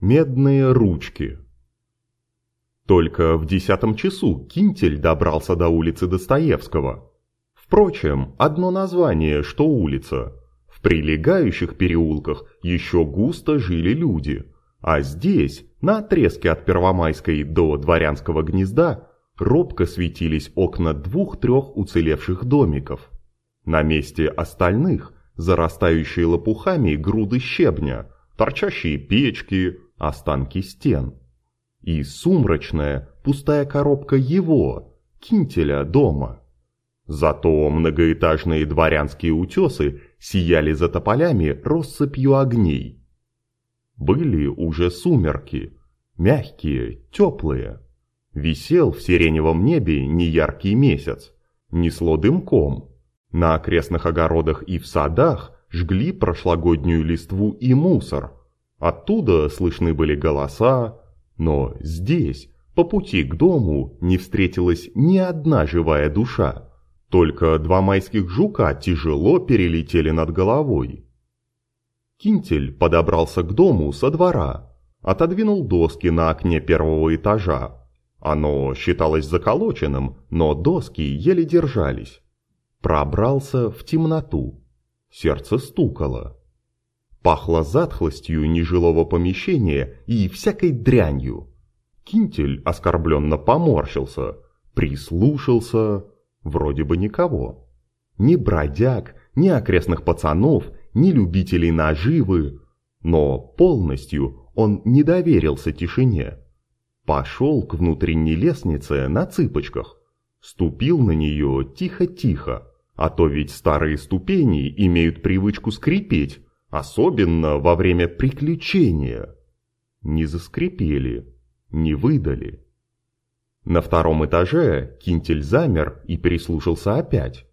Медные ручки. Только в десятом часу Кинтель добрался до улицы Достоевского. Впрочем, одно название, что улица. В прилегающих переулках еще густо жили люди, а здесь, на отрезке от Первомайской до Дворянского гнезда, робко светились окна двух-трех уцелевших домиков. На месте остальных зарастающие лопухами груды щебня, торчащие печки, останки стен. И сумрачная, пустая коробка его, кинтеля дома. Зато многоэтажные дворянские утесы сияли за тополями россыпью огней. Были уже сумерки, мягкие, теплые. Висел в сиреневом небе неяркий месяц, несло дымком. На окрестных огородах и в садах жгли прошлогоднюю листву и мусор. Оттуда слышны были голоса, но здесь, по пути к дому, не встретилась ни одна живая душа. Только два майских жука тяжело перелетели над головой. Кинтель подобрался к дому со двора, отодвинул доски на окне первого этажа, оно считалось заколоченным, но доски еле держались. Пробрался в темноту. Сердце стукало. Пахло затхлостью нежилого помещения и всякой дрянью. Кинтель оскорбленно поморщился, прислушался. Вроде бы никого. Ни бродяг, ни окрестных пацанов, ни любителей наживы. Но полностью он не доверился тишине. Пошел к внутренней лестнице на цыпочках. Ступил на нее тихо-тихо, а то ведь старые ступени имеют привычку скрипеть, особенно во время приключения. Не заскрипели, не выдали. На втором этаже Кинтель замер и прислушался опять.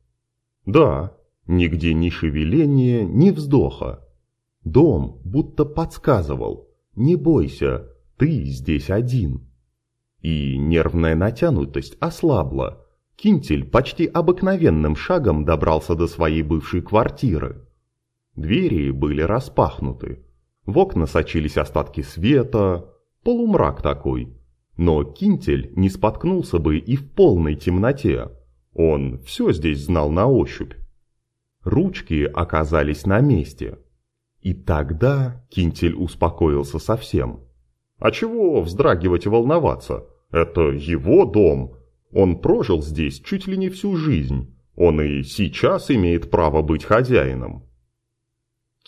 Да, нигде ни шевеления, ни вздоха. Дом будто подсказывал, не бойся, ты здесь один. И нервная натянутость ослабла. Кинтель почти обыкновенным шагом добрался до своей бывшей квартиры. Двери были распахнуты. В окна сочились остатки света, полумрак такой. Но Кинтель не споткнулся бы и в полной темноте. Он все здесь знал на ощупь. Ручки оказались на месте. И тогда Кинтель успокоился совсем. А чего вздрагивать и волноваться? Это его дом. Он прожил здесь чуть ли не всю жизнь. Он и сейчас имеет право быть хозяином.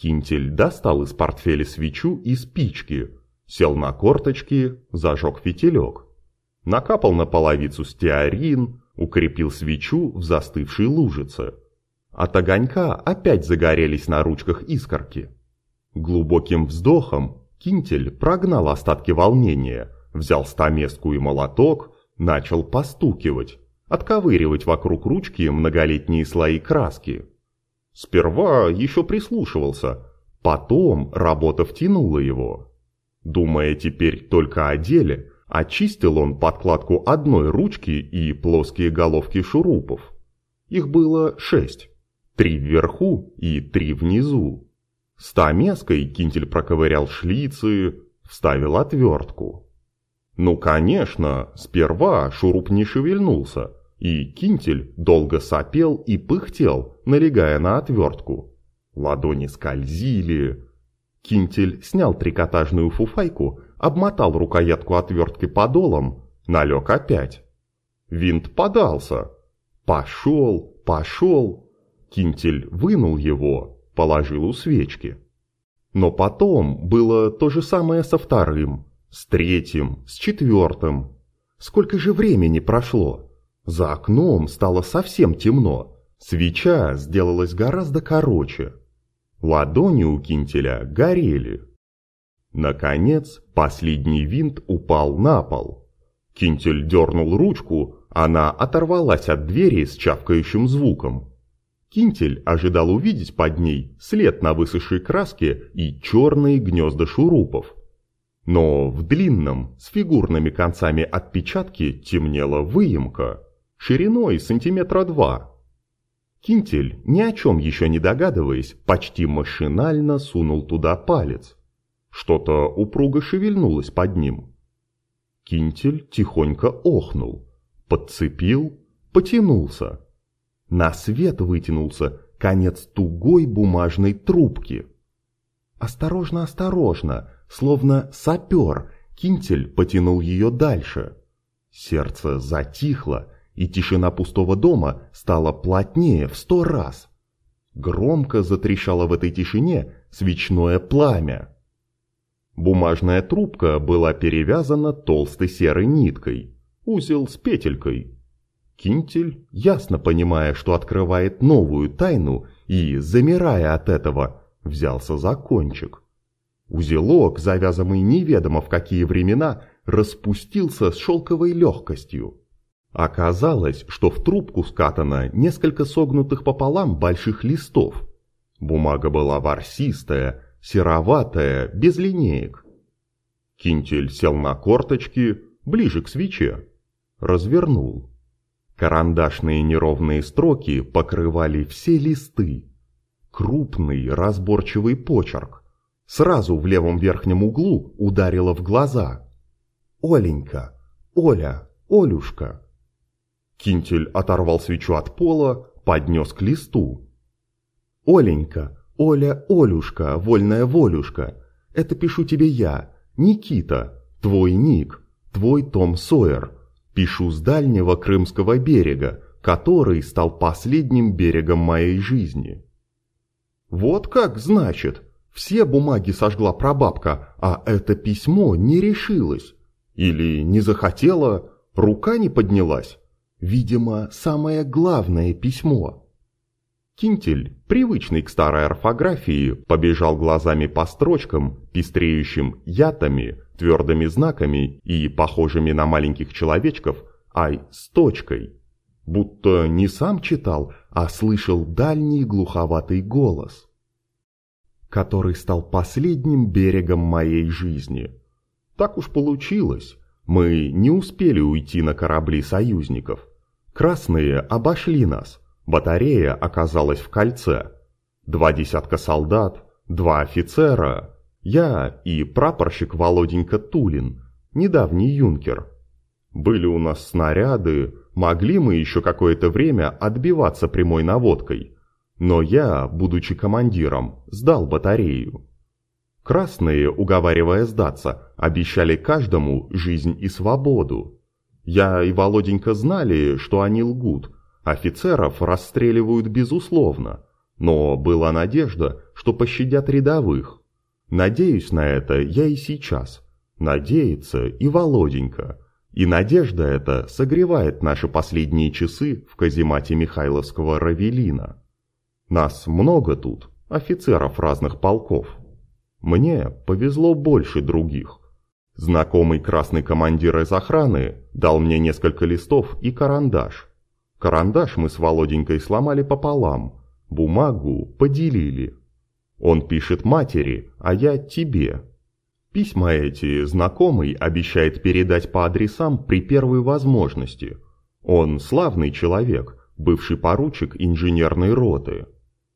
Кинтель достал из портфеля свечу и спички, сел на корточки, зажег фитилек. Накапал на половицу стеарин, укрепил свечу в застывшей лужице. От огонька опять загорелись на ручках искорки. Глубоким вздохом Кинтель прогнал остатки волнения, взял стамеску и молоток, начал постукивать, отковыривать вокруг ручки многолетние слои краски. Сперва еще прислушивался, потом работа втянула его. Думая теперь только о деле, очистил он подкладку одной ручки и плоские головки шурупов. Их было шесть, три вверху и три внизу. Стамеской кинтель проковырял шлицы, вставил отвертку. Ну, конечно, сперва шуруп не шевельнулся, и кинтель долго сопел и пыхтел, налегая на отвертку. Ладони скользили. Кинтель снял трикотажную фуфайку, обмотал рукоятку отвертки подолом, налег опять. Винт подался. Пошел, пошел. Кинтель вынул его, положил у свечки. Но потом было то же самое со вторым, с третьим, с четвертым. Сколько же времени прошло? За окном стало совсем темно. Свеча сделалась гораздо короче. Ладони у кинтеля горели. Наконец, последний винт упал на пол. Кинтель дернул ручку, она оторвалась от двери с чавкающим звуком. Кинтель ожидал увидеть под ней след на высохшей краске и черные гнезда шурупов. Но в длинном, с фигурными концами отпечатки темнела выемка, шириной сантиметра два. Кинтель, ни о чем еще не догадываясь, почти машинально сунул туда палец. Что-то упруго шевельнулось под ним. Кинтель тихонько охнул, подцепил, потянулся. На свет вытянулся конец тугой бумажной трубки. Осторожно, осторожно, словно сапер, Кинтель потянул ее дальше. Сердце затихло, и тишина пустого дома стала плотнее в сто раз. Громко затрещало в этой тишине свечное пламя. Бумажная трубка была перевязана толстой серой ниткой, узел с петелькой. Кинтель, ясно понимая, что открывает новую тайну и, замирая от этого, взялся за кончик. Узелок, завязанный неведомо в какие времена, распустился с шелковой легкостью. Оказалось, что в трубку скатано несколько согнутых пополам больших листов. Бумага была ворсистая, сероватая, без линеек. Кинтель сел на корточки, ближе к свече. Развернул. Карандашные неровные строки покрывали все листы. Крупный разборчивый почерк. Сразу в левом верхнем углу ударило в глаза. «Оленька! Оля! Олюшка!» Кинтель оторвал свечу от пола, поднес к листу. «Оленька! Оля! Олюшка! Вольная волюшка! Это пишу тебе я, Никита, твой ник, твой Том Сойер. Пишу с дальнего Крымского берега, который стал последним берегом моей жизни». «Вот как, значит!» Все бумаги сожгла прабабка, а это письмо не решилось. Или не захотела, рука не поднялась. Видимо, самое главное письмо. Кинтель, привычный к старой орфографии, побежал глазами по строчкам, пестреющим ятами, твердыми знаками и похожими на маленьких человечков, ай, с точкой. Будто не сам читал, а слышал дальний глуховатый голос который стал последним берегом моей жизни. Так уж получилось. Мы не успели уйти на корабли союзников. Красные обошли нас. Батарея оказалась в кольце. Два десятка солдат, два офицера, я и прапорщик Володенька Тулин, недавний юнкер. Были у нас снаряды, могли мы еще какое-то время отбиваться прямой наводкой – но я, будучи командиром, сдал батарею. Красные, уговаривая сдаться, обещали каждому жизнь и свободу. Я и Володенька знали, что они лгут, офицеров расстреливают безусловно, но была надежда, что пощадят рядовых. Надеюсь на это я и сейчас. Надеется и Володенька. И надежда эта согревает наши последние часы в каземате Михайловского Равелина. Нас много тут, офицеров разных полков. Мне повезло больше других. Знакомый красный командир из охраны дал мне несколько листов и карандаш. Карандаш мы с Володенькой сломали пополам, бумагу поделили. Он пишет матери, а я тебе. Письма эти знакомый обещает передать по адресам при первой возможности. Он славный человек, бывший поручик инженерной роты.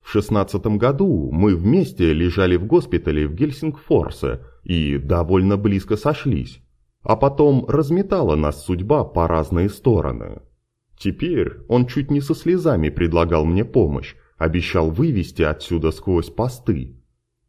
В шестнадцатом году мы вместе лежали в госпитале в Гельсингфорсе и довольно близко сошлись. А потом разметала нас судьба по разные стороны. Теперь он чуть не со слезами предлагал мне помощь, обещал вывести отсюда сквозь посты.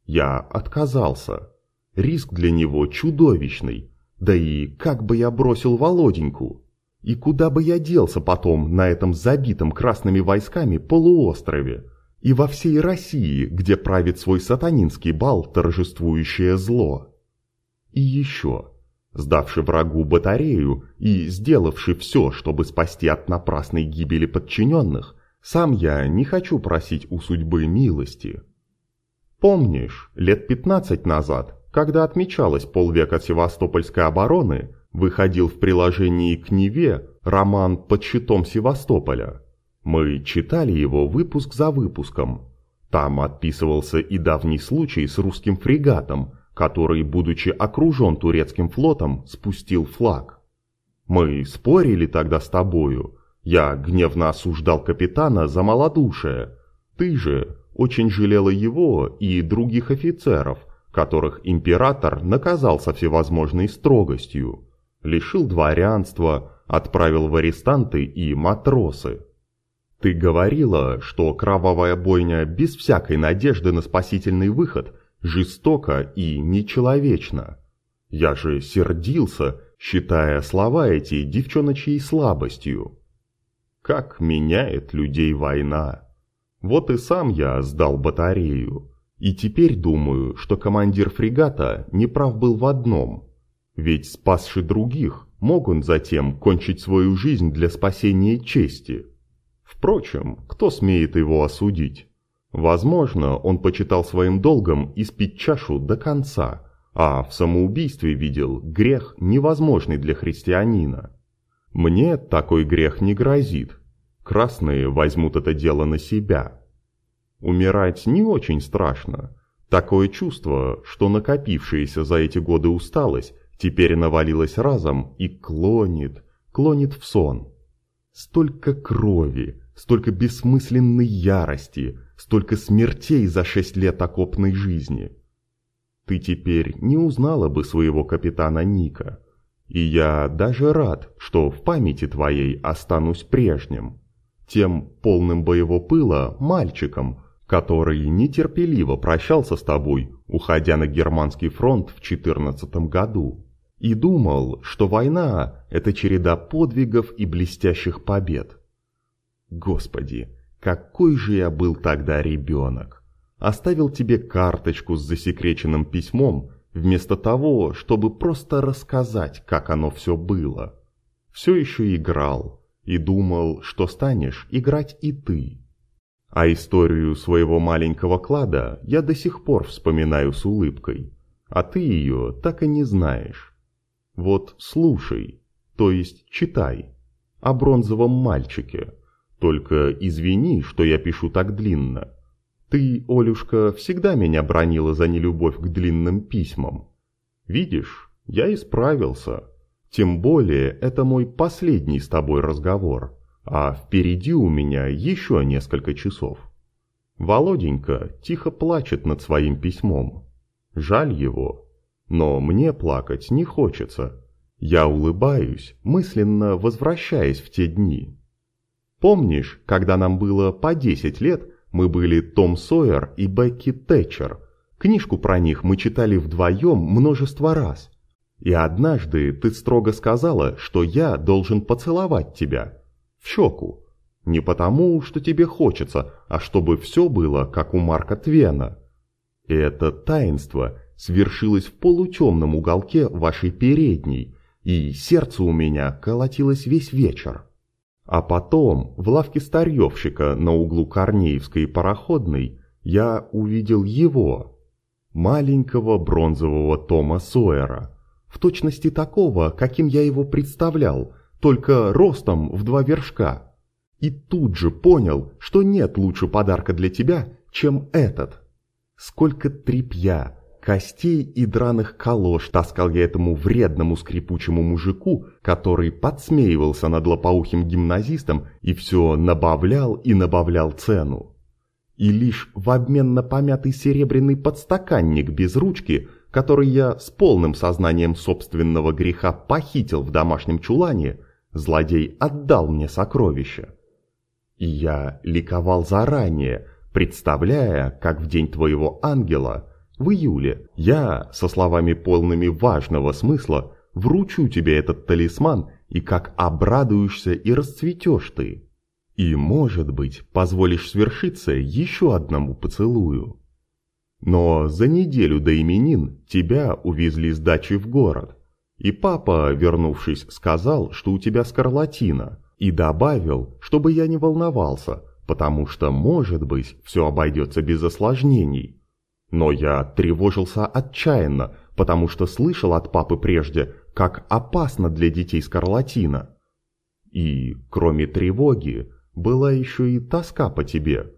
Я отказался. Риск для него чудовищный. Да и как бы я бросил Володеньку? И куда бы я делся потом на этом забитом красными войсками полуострове? И во всей России, где правит свой сатанинский бал торжествующее зло. И еще, сдавши врагу батарею и сделавши все, чтобы спасти от напрасной гибели подчиненных, сам я не хочу просить у судьбы милости. Помнишь, лет пятнадцать назад, когда отмечалось полвека Севастопольской обороны, выходил в приложении к Неве роман «Под щитом Севастополя», мы читали его выпуск за выпуском. Там отписывался и давний случай с русским фрегатом, который, будучи окружен турецким флотом, спустил флаг. Мы спорили тогда с тобою. Я гневно осуждал капитана за малодушие. Ты же очень жалела его и других офицеров, которых император наказал со всевозможной строгостью, лишил дворянства, отправил в арестанты и матросы. Ты говорила, что кровавая бойня без всякой надежды на спасительный выход жестока и нечеловечна. Я же сердился, считая слова эти девчоночьей слабостью. Как меняет людей война. Вот и сам я сдал батарею. И теперь думаю, что командир фрегата неправ был в одном. Ведь спасший других, мог он затем кончить свою жизнь для спасения чести. Впрочем, кто смеет его осудить? Возможно, он почитал своим долгом испить чашу до конца, а в самоубийстве видел грех невозможный для христианина. Мне такой грех не грозит. Красные возьмут это дело на себя. Умирать не очень страшно. Такое чувство, что накопившаяся за эти годы усталость теперь навалилась разом и клонит, клонит в сон. Столько крови, столько бессмысленной ярости, столько смертей за шесть лет окопной жизни. Ты теперь не узнала бы своего капитана Ника. И я даже рад, что в памяти твоей останусь прежним. Тем полным боевого пыла мальчиком, который нетерпеливо прощался с тобой, уходя на германский фронт в четырнадцатом году и думал, что война – это череда подвигов и блестящих побед. Господи, какой же я был тогда ребенок! Оставил тебе карточку с засекреченным письмом, вместо того, чтобы просто рассказать, как оно все было. Все еще играл и думал, что станешь играть и ты. А историю своего маленького клада я до сих пор вспоминаю с улыбкой, а ты ее так и не знаешь. Вот слушай, то есть читай, о бронзовом мальчике. Только извини, что я пишу так длинно. Ты, Олюшка, всегда меня бронила за нелюбовь к длинным письмам. Видишь, я исправился. Тем более, это мой последний с тобой разговор, а впереди у меня еще несколько часов. Володенька тихо плачет над своим письмом. Жаль его, но мне плакать не хочется. Я улыбаюсь, мысленно возвращаясь в те дни. Помнишь, когда нам было по 10 лет, мы были Том Сойер и Бекки Тэтчер. Книжку про них мы читали вдвоем множество раз. И однажды ты строго сказала, что я должен поцеловать тебя. В щеку. Не потому, что тебе хочется, а чтобы все было, как у Марка Твена. И это таинство свершилось в полутемном уголке вашей передней, и сердце у меня колотилось весь вечер. А потом в лавке старьевщика на углу Корнеевской и Пароходной я увидел его, маленького бронзового Тома Сойера, в точности такого, каким я его представлял, только ростом в два вершка. И тут же понял, что нет лучше подарка для тебя, чем этот. Сколько трепья, Костей и драных колош таскал я этому вредному скрипучему мужику, который подсмеивался над лопоухим гимназистом и все набавлял и набавлял цену. И лишь в обмен на помятый серебряный подстаканник без ручки, который я с полным сознанием собственного греха похитил в домашнем чулане, злодей отдал мне сокровища. И я ликовал заранее, представляя, как в день твоего ангела – в июле я, со словами полными важного смысла, вручу тебе этот талисман, и как обрадуешься и расцветешь ты. И, может быть, позволишь свершиться еще одному поцелую. Но за неделю до именин тебя увезли с дачи в город. И папа, вернувшись, сказал, что у тебя скарлатина, и добавил, чтобы я не волновался, потому что, может быть, все обойдется без осложнений. Но я тревожился отчаянно, потому что слышал от папы прежде, как опасно для детей скарлатина. И, кроме тревоги, была еще и тоска по тебе.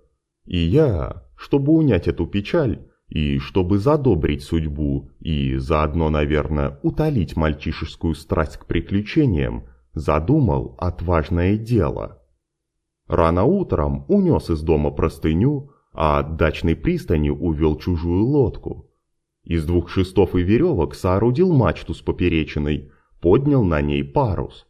И я, чтобы унять эту печаль, и чтобы задобрить судьбу, и заодно, наверное, утолить мальчишескую страсть к приключениям, задумал отважное дело. Рано утром унес из дома простыню, а от дачной пристани увел чужую лодку. Из двух шестов и веревок соорудил мачту с поперечиной, поднял на ней парус.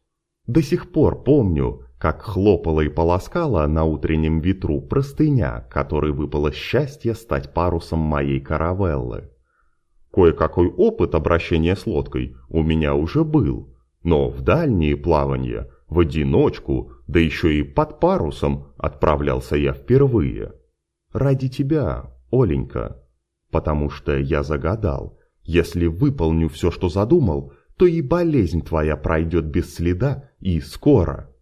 До сих пор помню, как хлопала и полоскала на утреннем ветру простыня, которой выпало счастье стать парусом моей каравеллы. Кое-какой опыт обращения с лодкой у меня уже был, но в дальние плавания, в одиночку, да еще и под парусом отправлялся я впервые. Ради тебя, Оленька, потому что я загадал, если выполню все, что задумал, то и болезнь твоя пройдет без следа и скоро.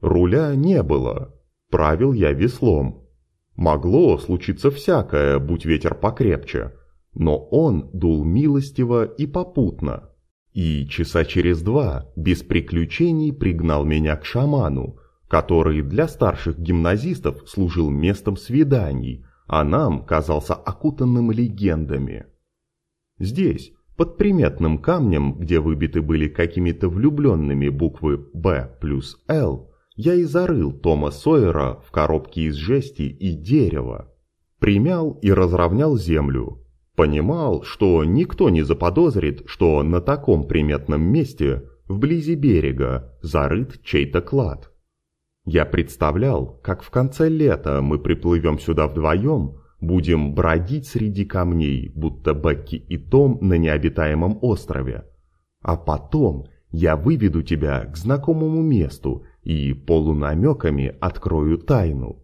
Руля не было, правил я веслом. Могло случиться всякое, будь ветер покрепче, но он дул милостиво и попутно. И часа через два без приключений пригнал меня к шаману, который для старших гимназистов служил местом свиданий, а нам казался окутанным легендами. Здесь, под приметным камнем, где выбиты были какими-то влюбленными буквы «Б» плюс «Л», я и зарыл Тома Сойера в коробке из жести и дерева. Примял и разровнял землю. Понимал, что никто не заподозрит, что на таком приметном месте, вблизи берега, зарыт чей-то клад. Я представлял, как в конце лета мы приплывем сюда вдвоем, будем бродить среди камней, будто Бекки и Том на необитаемом острове. А потом я выведу тебя к знакомому месту и полунамеками открою тайну.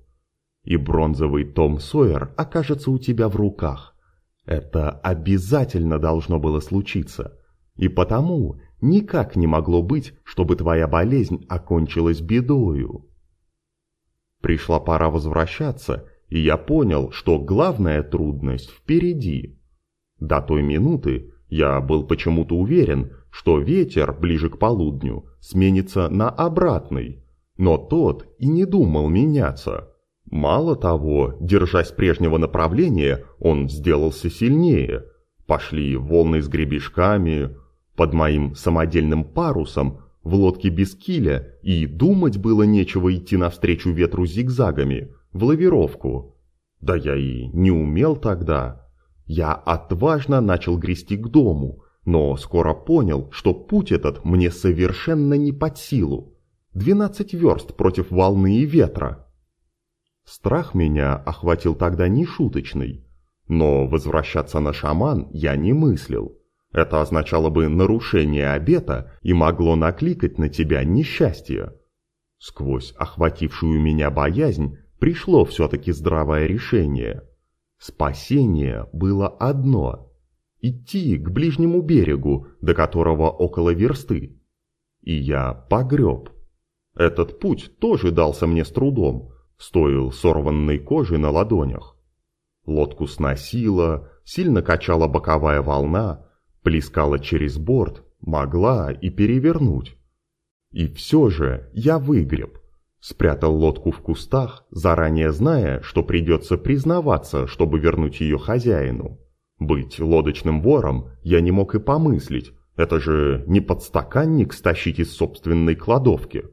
И бронзовый Том Сойер окажется у тебя в руках. Это обязательно должно было случиться. И потому никак не могло быть, чтобы твоя болезнь окончилась бедою. Пришла пора возвращаться, и я понял, что главная трудность впереди. До той минуты я был почему-то уверен, что ветер ближе к полудню сменится на обратный, но тот и не думал меняться. Мало того, держась прежнего направления, он сделался сильнее. Пошли волны с гребешками. Под моим самодельным парусом в лодке без киля, и думать было нечего идти навстречу ветру зигзагами, в лавировку. Да я и не умел тогда. Я отважно начал грести к дому, но скоро понял, что путь этот мне совершенно не под силу. Двенадцать верст против волны и ветра. Страх меня охватил тогда нешуточный, но возвращаться на шаман я не мыслил. Это означало бы нарушение обета и могло накликать на тебя несчастье. Сквозь охватившую меня боязнь пришло все-таки здравое решение. Спасение было одно – идти к ближнему берегу, до которого около версты. И я погреб. Этот путь тоже дался мне с трудом, стоил сорванной кожи на ладонях. Лодку сносило, сильно качала боковая волна, плескала через борт, могла и перевернуть. И все же я выгреб, спрятал лодку в кустах, заранее зная, что придется признаваться, чтобы вернуть ее хозяину. Быть лодочным вором я не мог и помыслить, это же не подстаканник стащить из собственной кладовки.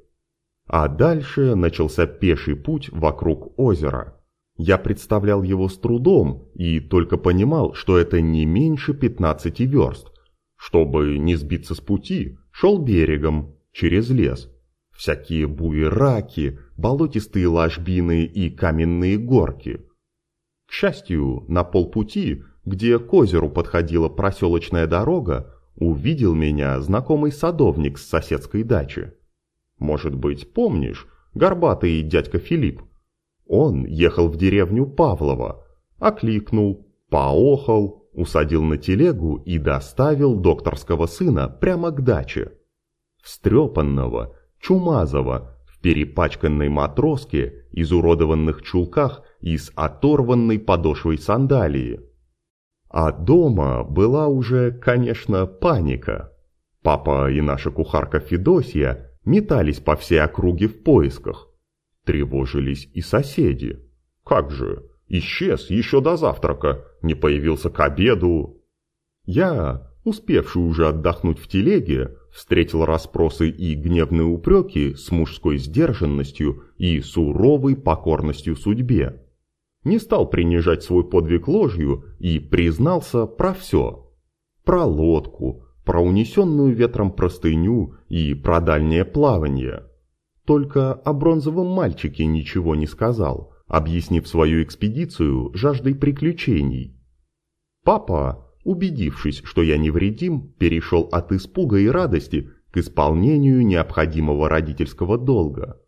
А дальше начался пеший путь вокруг озера. Я представлял его с трудом и только понимал, что это не меньше 15 верст. Чтобы не сбиться с пути, шел берегом, через лес. Всякие буераки, болотистые ложбины и каменные горки. К счастью, на полпути, где к озеру подходила проселочная дорога, увидел меня знакомый садовник с соседской дачи. Может быть, помнишь, горбатый дядька Филипп? Он ехал в деревню Павлова, окликнул, поохал, усадил на телегу и доставил докторского сына прямо к даче. Встрепанного, чумазого, в перепачканной матроске, изуродованных чулках и с оторванной подошвой сандалии. А дома была уже, конечно, паника. Папа и наша кухарка Федосья метались по всей округе в поисках. Тревожились и соседи. Как же, исчез еще до завтрака, не появился к обеду. Я, успевший уже отдохнуть в телеге, встретил расспросы и гневные упреки с мужской сдержанностью и суровой покорностью судьбе. Не стал принижать свой подвиг ложью и признался про все. Про лодку, про унесенную ветром простыню и про дальнее плавание. Только о бронзовом мальчике ничего не сказал, объяснив свою экспедицию жаждой приключений. Папа, убедившись, что я невредим, перешел от испуга и радости к исполнению необходимого родительского долга.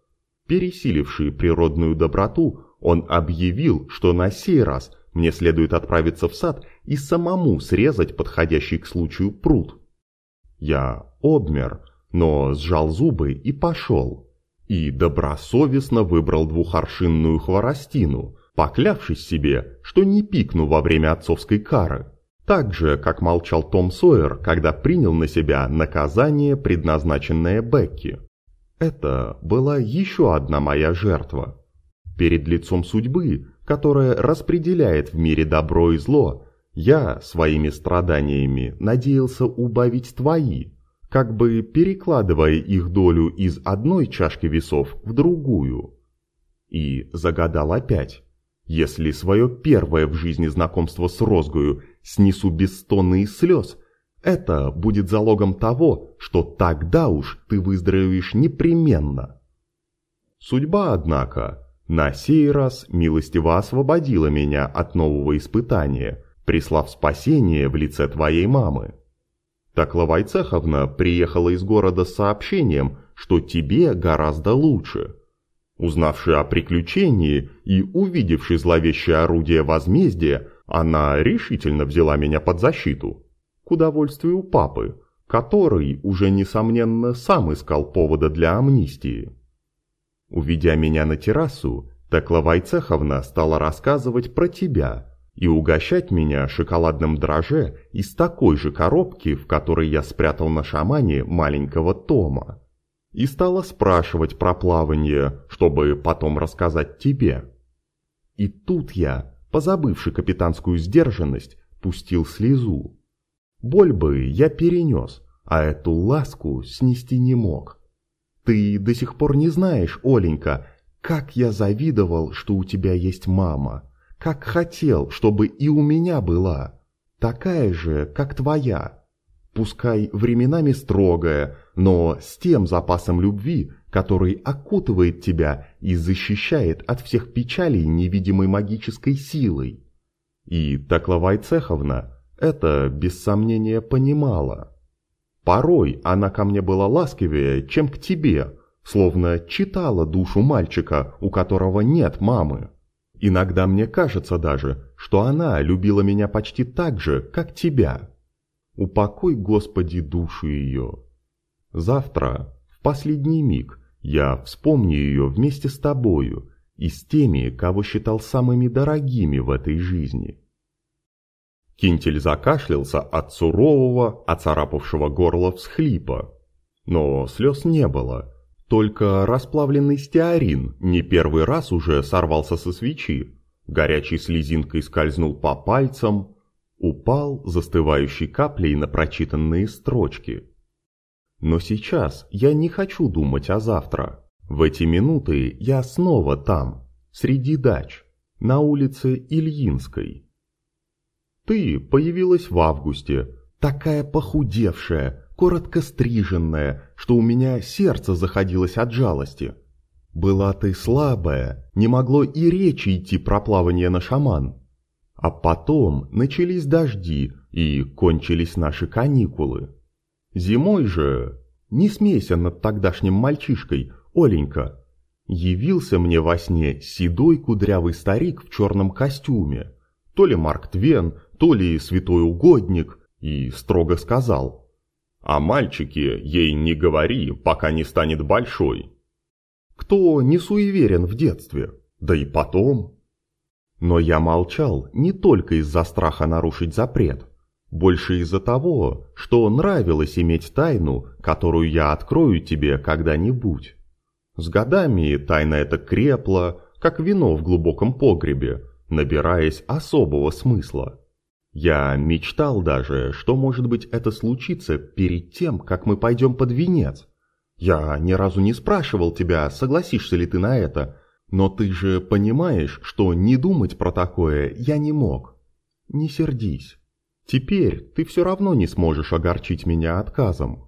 Пересиливший природную доброту, он объявил, что на сей раз мне следует отправиться в сад и самому срезать подходящий к случаю пруд. Я обмер, но сжал зубы и пошел. И добросовестно выбрал двухоршинную хворостину, поклявшись себе, что не пикну во время отцовской кары. Так же, как молчал Том Сойер, когда принял на себя наказание, предназначенное Бекки. Это была еще одна моя жертва. Перед лицом судьбы, которая распределяет в мире добро и зло, я своими страданиями надеялся убавить твои, как бы перекладывая их долю из одной чашки весов в другую. И загадал опять. Если свое первое в жизни знакомство с розгою снесу без стона и слез, это будет залогом того, что тогда уж ты выздоровеешь непременно. Судьба, однако, на сей раз милостиво освободила меня от нового испытания, прислав спасение в лице твоей мамы. Такла Вайцеховна приехала из города с сообщением, что тебе гораздо лучше – Узнавши о приключении и увидевши зловещее орудие возмездия, она решительно взяла меня под защиту. К удовольствию папы, который уже, несомненно, сам искал повода для амнистии. Уведя меня на террасу, Текла Вайцеховна стала рассказывать про тебя и угощать меня шоколадным дроже из такой же коробки, в которой я спрятал на шамане маленького Тома и стала спрашивать про плавание, чтобы потом рассказать тебе. И тут я, позабывший капитанскую сдержанность, пустил слезу. Боль бы я перенес, а эту ласку снести не мог. Ты до сих пор не знаешь, Оленька, как я завидовал, что у тебя есть мама, как хотел, чтобы и у меня была, такая же, как твоя пускай временами строгая, но с тем запасом любви, который окутывает тебя и защищает от всех печалей невидимой магической силой. И Таклова Цеховна это без сомнения понимала. Порой она ко мне была ласковее, чем к тебе, словно читала душу мальчика, у которого нет мамы. Иногда мне кажется даже, что она любила меня почти так же, как тебя. Упокой, Господи, душу ее. Завтра, в последний миг, я вспомню ее вместе с тобою и с теми, кого считал самыми дорогими в этой жизни. Кинтель закашлялся от сурового, оцарапавшего горло всхлипа. Но слез не было, только расплавленный стеарин не первый раз уже сорвался со свечи, горячей слезинкой скользнул по пальцам, упал застывающей каплей на прочитанные строчки. Но сейчас я не хочу думать о завтра. В эти минуты я снова там, среди дач, на улице Ильинской. Ты появилась в августе, такая похудевшая, коротко стриженная, что у меня сердце заходилось от жалости. Была ты слабая, не могло и речи идти про плавание на шаман. А потом начались дожди и кончились наши каникулы. Зимой же, не смейся над тогдашним мальчишкой, Оленька, явился мне во сне седой кудрявый старик в черном костюме, то ли Марк Твен, то ли святой угодник, и строго сказал, «А мальчике ей не говори, пока не станет большой». Кто не суеверен в детстве, да и потом... Но я молчал не только из-за страха нарушить запрет, больше из-за того, что нравилось иметь тайну, которую я открою тебе когда-нибудь. С годами тайна эта крепла, как вино в глубоком погребе, набираясь особого смысла. Я мечтал даже, что, может быть, это случится перед тем, как мы пойдем под венец. Я ни разу не спрашивал тебя, согласишься ли ты на это, Но ты же понимаешь, что не думать про такое я не мог. Не сердись. Теперь ты все равно не сможешь огорчить меня отказом.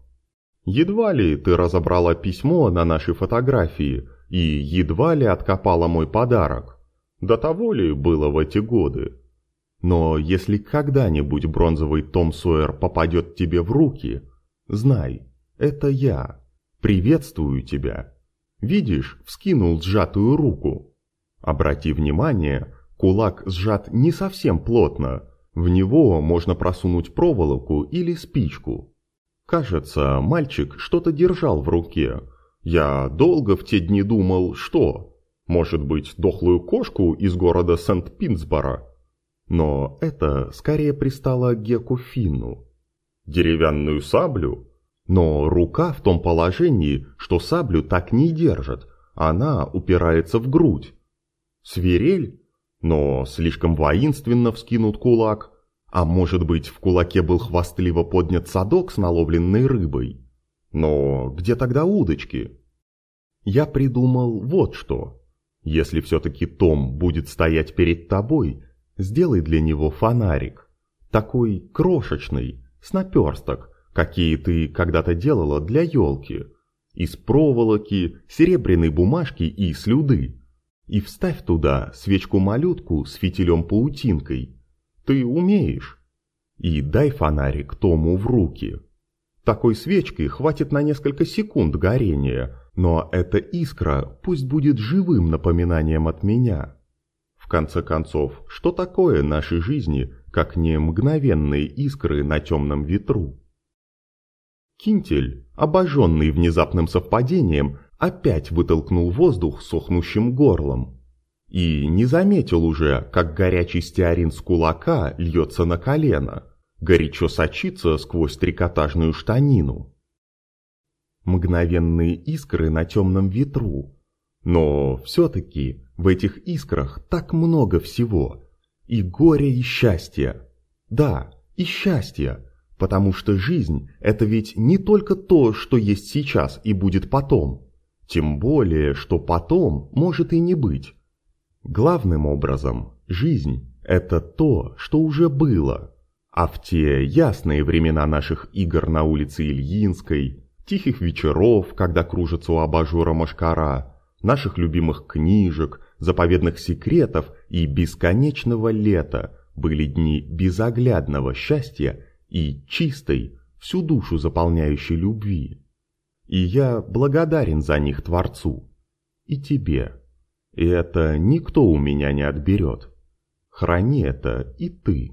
Едва ли ты разобрала письмо на нашей фотографии и едва ли откопала мой подарок. До того ли было в эти годы? Но если когда-нибудь бронзовый Том Сойер попадет тебе в руки, знай, это я. Приветствую тебя. Видишь, вскинул сжатую руку. Обрати внимание, кулак сжат не совсем плотно, в него можно просунуть проволоку или спичку. Кажется, мальчик что-то держал в руке. Я долго в те дни думал, что? Может быть, дохлую кошку из города Сент-Пинсборо? Но это скорее пристало Геку Финну. Деревянную саблю? Но рука в том положении, что саблю так не держит, она упирается в грудь. Свирель? Но слишком воинственно вскинут кулак. А может быть, в кулаке был хвастливо поднят садок с наловленной рыбой? Но где тогда удочки? Я придумал вот что. Если все-таки Том будет стоять перед тобой, сделай для него фонарик. Такой крошечный, с наперсток, какие ты когда-то делала для елки. Из проволоки, серебряной бумажки и слюды. И вставь туда свечку-малютку с фитилем-паутинкой, ты умеешь. И дай фонарик Тому в руки. Такой свечки хватит на несколько секунд горения, но эта искра пусть будет живым напоминанием от меня. В конце концов, что такое нашей жизни, как не мгновенные искры на темном ветру? Кинтель, обожженный внезапным совпадением, опять вытолкнул воздух сохнущим горлом и не заметил уже, как горячий стеарин с кулака льется на колено, горячо сочится сквозь трикотажную штанину. Мгновенные искры на темном ветру. Но все-таки в этих искрах так много всего. И горе, и счастье. Да, и счастье, потому что жизнь – это ведь не только то, что есть сейчас и будет потом. Тем более, что потом может и не быть. Главным образом, жизнь – это то, что уже было. А в те ясные времена наших игр на улице Ильинской, тихих вечеров, когда кружится у абажура машкара, наших любимых книжек, заповедных секретов и бесконечного лета были дни безоглядного счастья и чистой, всю душу заполняющей любви. И я благодарен за них Творцу. И тебе. И это никто у меня не отберет. Храни это и ты.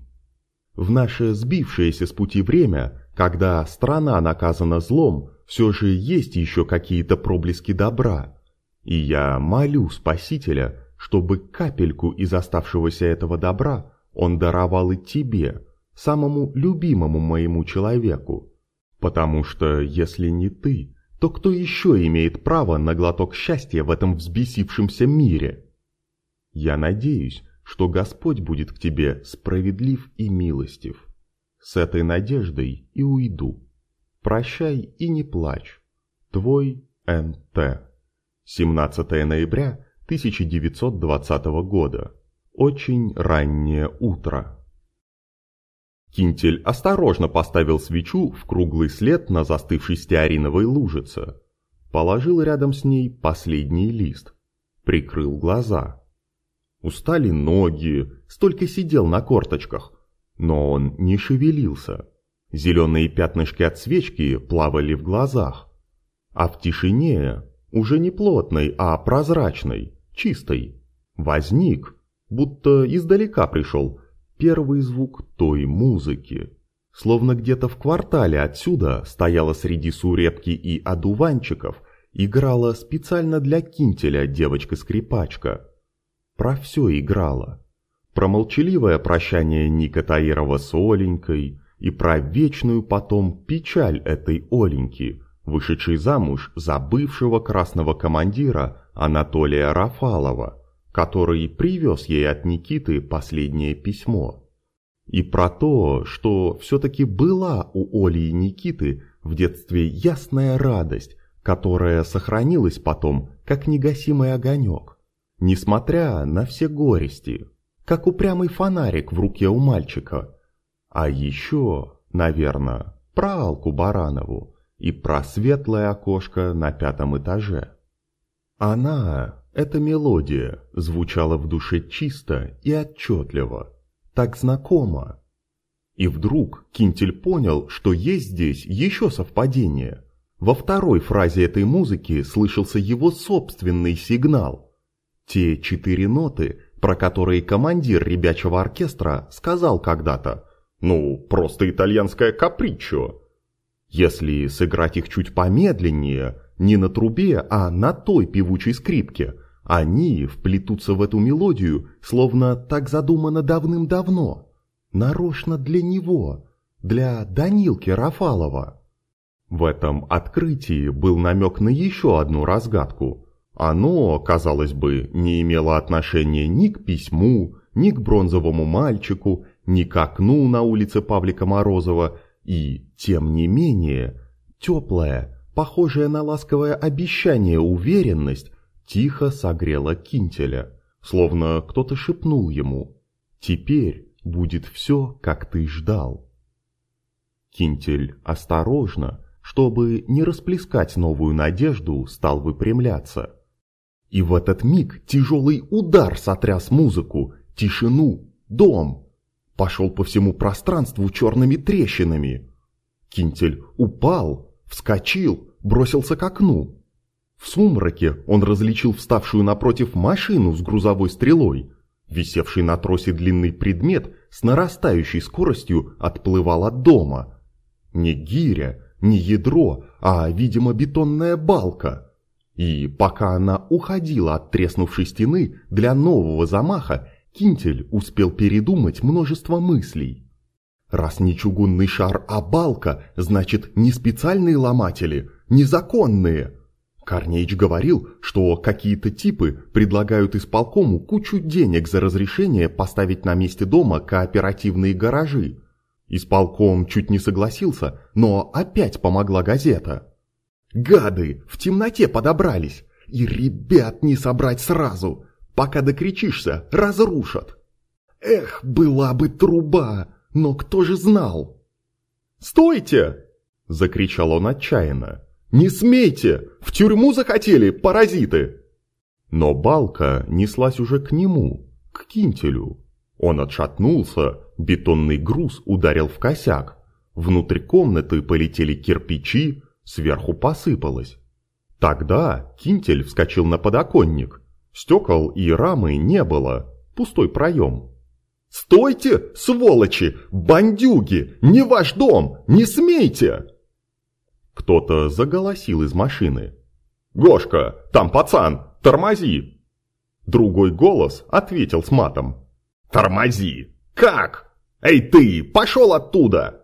В наше сбившееся с пути время, когда страна наказана злом, все же есть еще какие-то проблески добра. И я молю Спасителя, чтобы капельку из оставшегося этого добра он даровал и тебе, самому любимому моему человеку. Потому что если не ты, то кто еще имеет право на глоток счастья в этом взбесившемся мире? Я надеюсь, что Господь будет к тебе справедлив и милостив. С этой надеждой и уйду. Прощай и не плачь. Твой Н.Т. 17 ноября 1920 года. Очень раннее утро. Кинтель осторожно поставил свечу в круглый след на застывшей стеариновой лужице. Положил рядом с ней последний лист. Прикрыл глаза. Устали ноги, столько сидел на корточках. Но он не шевелился. Зеленые пятнышки от свечки плавали в глазах. А в тишине, уже не плотной, а прозрачной, чистой, возник, будто издалека пришел, первый звук той музыки. Словно где-то в квартале отсюда стояла среди сурепки и одуванчиков, играла специально для кинтеля девочка-скрипачка. Про все играла. Про молчаливое прощание Ника Таирова с Оленькой и про вечную потом печаль этой Оленьки, вышедшей замуж за бывшего красного командира Анатолия Рафалова – который привез ей от Никиты последнее письмо. И про то, что все-таки была у Оли и Никиты в детстве ясная радость, которая сохранилась потом, как негасимый огонек. несмотря на все горести, как упрямый фонарик в руке у мальчика. А еще, наверное, про Алку Баранову и про светлое окошко на пятом этаже. Она, эта мелодия, звучала в душе чисто и отчетливо, так знакомо. И вдруг Кинтель понял, что есть здесь еще совпадение. Во второй фразе этой музыки слышался его собственный сигнал. Те четыре ноты, про которые командир ребячего оркестра сказал когда-то «Ну, просто итальянское каприччо». Если сыграть их чуть помедленнее, не на трубе, а на той певучей скрипке, они вплетутся в эту мелодию, словно так задумано давным-давно, нарочно для него, для Данилки Рафалова. В этом открытии был намек на еще одну разгадку. Оно, казалось бы, не имело отношения ни к письму, ни к бронзовому мальчику, ни к окну на улице Павлика Морозова, и, тем не менее, теплая, похожая на ласковое обещание уверенность, тихо согрела Кинтеля, словно кто-то шепнул ему «Теперь будет все, как ты ждал». Кинтель осторожно, чтобы не расплескать новую надежду, стал выпрямляться. И в этот миг тяжелый удар сотряс музыку, тишину, дом. Пошел по всему пространству черными трещинами. Кинтель упал, вскочил, бросился к окну. В сумраке он различил вставшую напротив машину с грузовой стрелой. Висевший на тросе длинный предмет с нарастающей скоростью отплывал от дома. Не гиря, не ядро, а, видимо, бетонная балка. И пока она уходила от треснувшей стены для нового замаха, Кинтель успел передумать множество мыслей. Раз не чугунный шар, а балка, значит не специальные ломатели, незаконные. Корнеич говорил, что какие-то типы предлагают исполкому кучу денег за разрешение поставить на месте дома кооперативные гаражи. Исполком чуть не согласился, но опять помогла газета. Гады в темноте подобрались, и ребят не собрать сразу. Пока докричишься, разрушат. Эх, была бы труба, но кто же знал? «Стойте!» – закричал он отчаянно. «Не смейте! В тюрьму захотели, паразиты!» Но балка неслась уже к нему, к кинтелю. Он отшатнулся, бетонный груз ударил в косяк. Внутрь комнаты полетели кирпичи, сверху посыпалось. Тогда кинтель вскочил на подоконник. Стекол и рамы не было, пустой проем. «Стойте, сволочи! Бандюги! Не ваш дом! Не смейте!» Кто-то заголосил из машины. «Гошка, там пацан! Тормози!» Другой голос ответил с матом. «Тормози! Как? Эй ты, пошел оттуда!»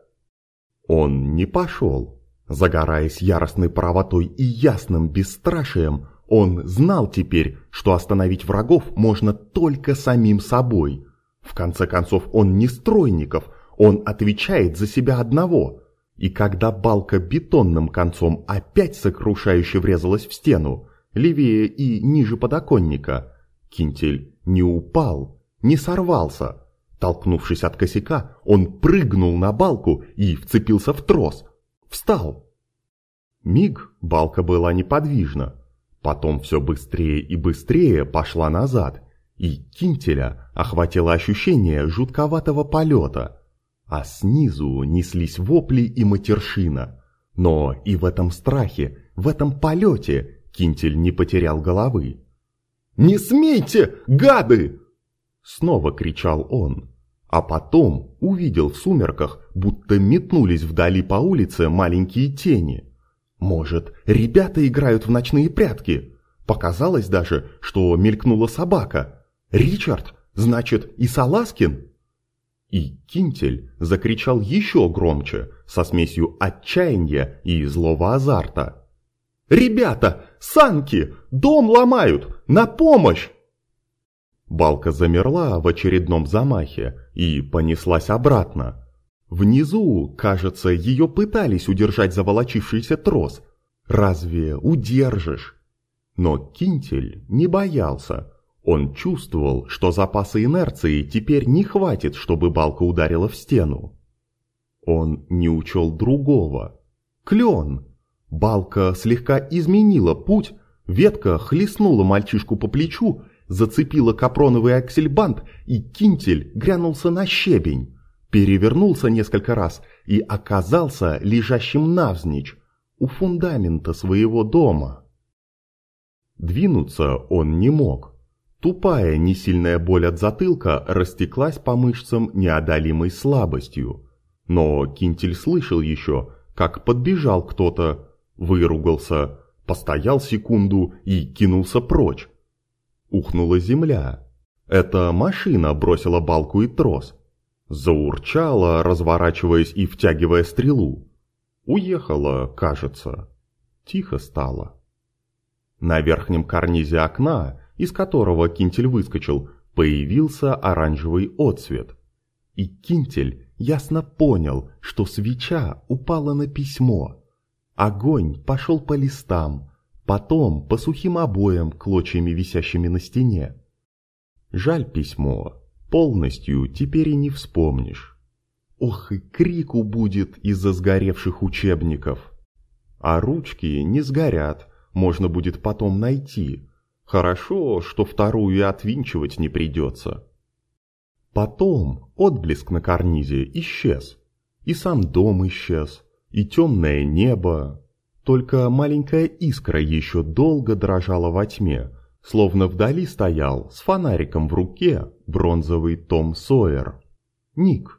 Он не пошел. Загораясь яростной правотой и ясным бесстрашием, он знал теперь, что остановить врагов можно только самим собой. В конце концов, он не стройников, он отвечает за себя одного. И когда балка бетонным концом опять сокрушающе врезалась в стену, левее и ниже подоконника, Кинтель не упал, не сорвался. Толкнувшись от косяка, он прыгнул на балку и вцепился в трос. Встал. Миг балка была неподвижна. Потом все быстрее и быстрее пошла назад, и Кинтеля охватило ощущение жутковатого полета. А снизу неслись вопли и матершина. Но и в этом страхе, в этом полете Кинтель не потерял головы. «Не смейте, гады!» Снова кричал он. А потом увидел в сумерках, будто метнулись вдали по улице маленькие тени. Может, ребята играют в ночные прятки? Показалось даже, что мелькнула собака. «Ричард, значит, и Саласкин?» И Кинтель закричал еще громче, со смесью отчаяния и злого азарта. «Ребята, санки! Дом ломают! На помощь!» Балка замерла в очередном замахе и понеслась обратно. Внизу, кажется, ее пытались удержать заволочившийся трос. Разве удержишь? Но Кинтель не боялся. Он чувствовал, что запаса инерции теперь не хватит, чтобы балка ударила в стену. Он не учел другого. Клен! Балка слегка изменила путь, ветка хлестнула мальчишку по плечу, зацепила капроновый аксельбант, и кинтель грянулся на щебень, перевернулся несколько раз и оказался лежащим навзничь у фундамента своего дома. Двинуться он не мог. Тупая несильная боль от затылка растеклась по мышцам неодолимой слабостью. Но Кинтель слышал еще, как подбежал кто-то, выругался, постоял секунду и кинулся прочь. Ухнула земля. Эта машина бросила балку и трос. Заурчала, разворачиваясь и втягивая стрелу. Уехала, кажется. Тихо стало. На верхнем карнизе окна, из которого Кинтель выскочил, появился оранжевый отсвет. И Кинтель ясно понял, что свеча упала на письмо. Огонь пошел по листам, потом по сухим обоям, клочьями висящими на стене. Жаль письмо, полностью теперь и не вспомнишь. Ох, и крику будет из-за сгоревших учебников. А ручки не сгорят, можно будет потом найти. Хорошо, что вторую и отвинчивать не придется. Потом отблеск на карнизе исчез. И сам дом исчез, и темное небо. Только маленькая искра еще долго дрожала во тьме, словно вдали стоял с фонариком в руке бронзовый Том Сойер. Ник.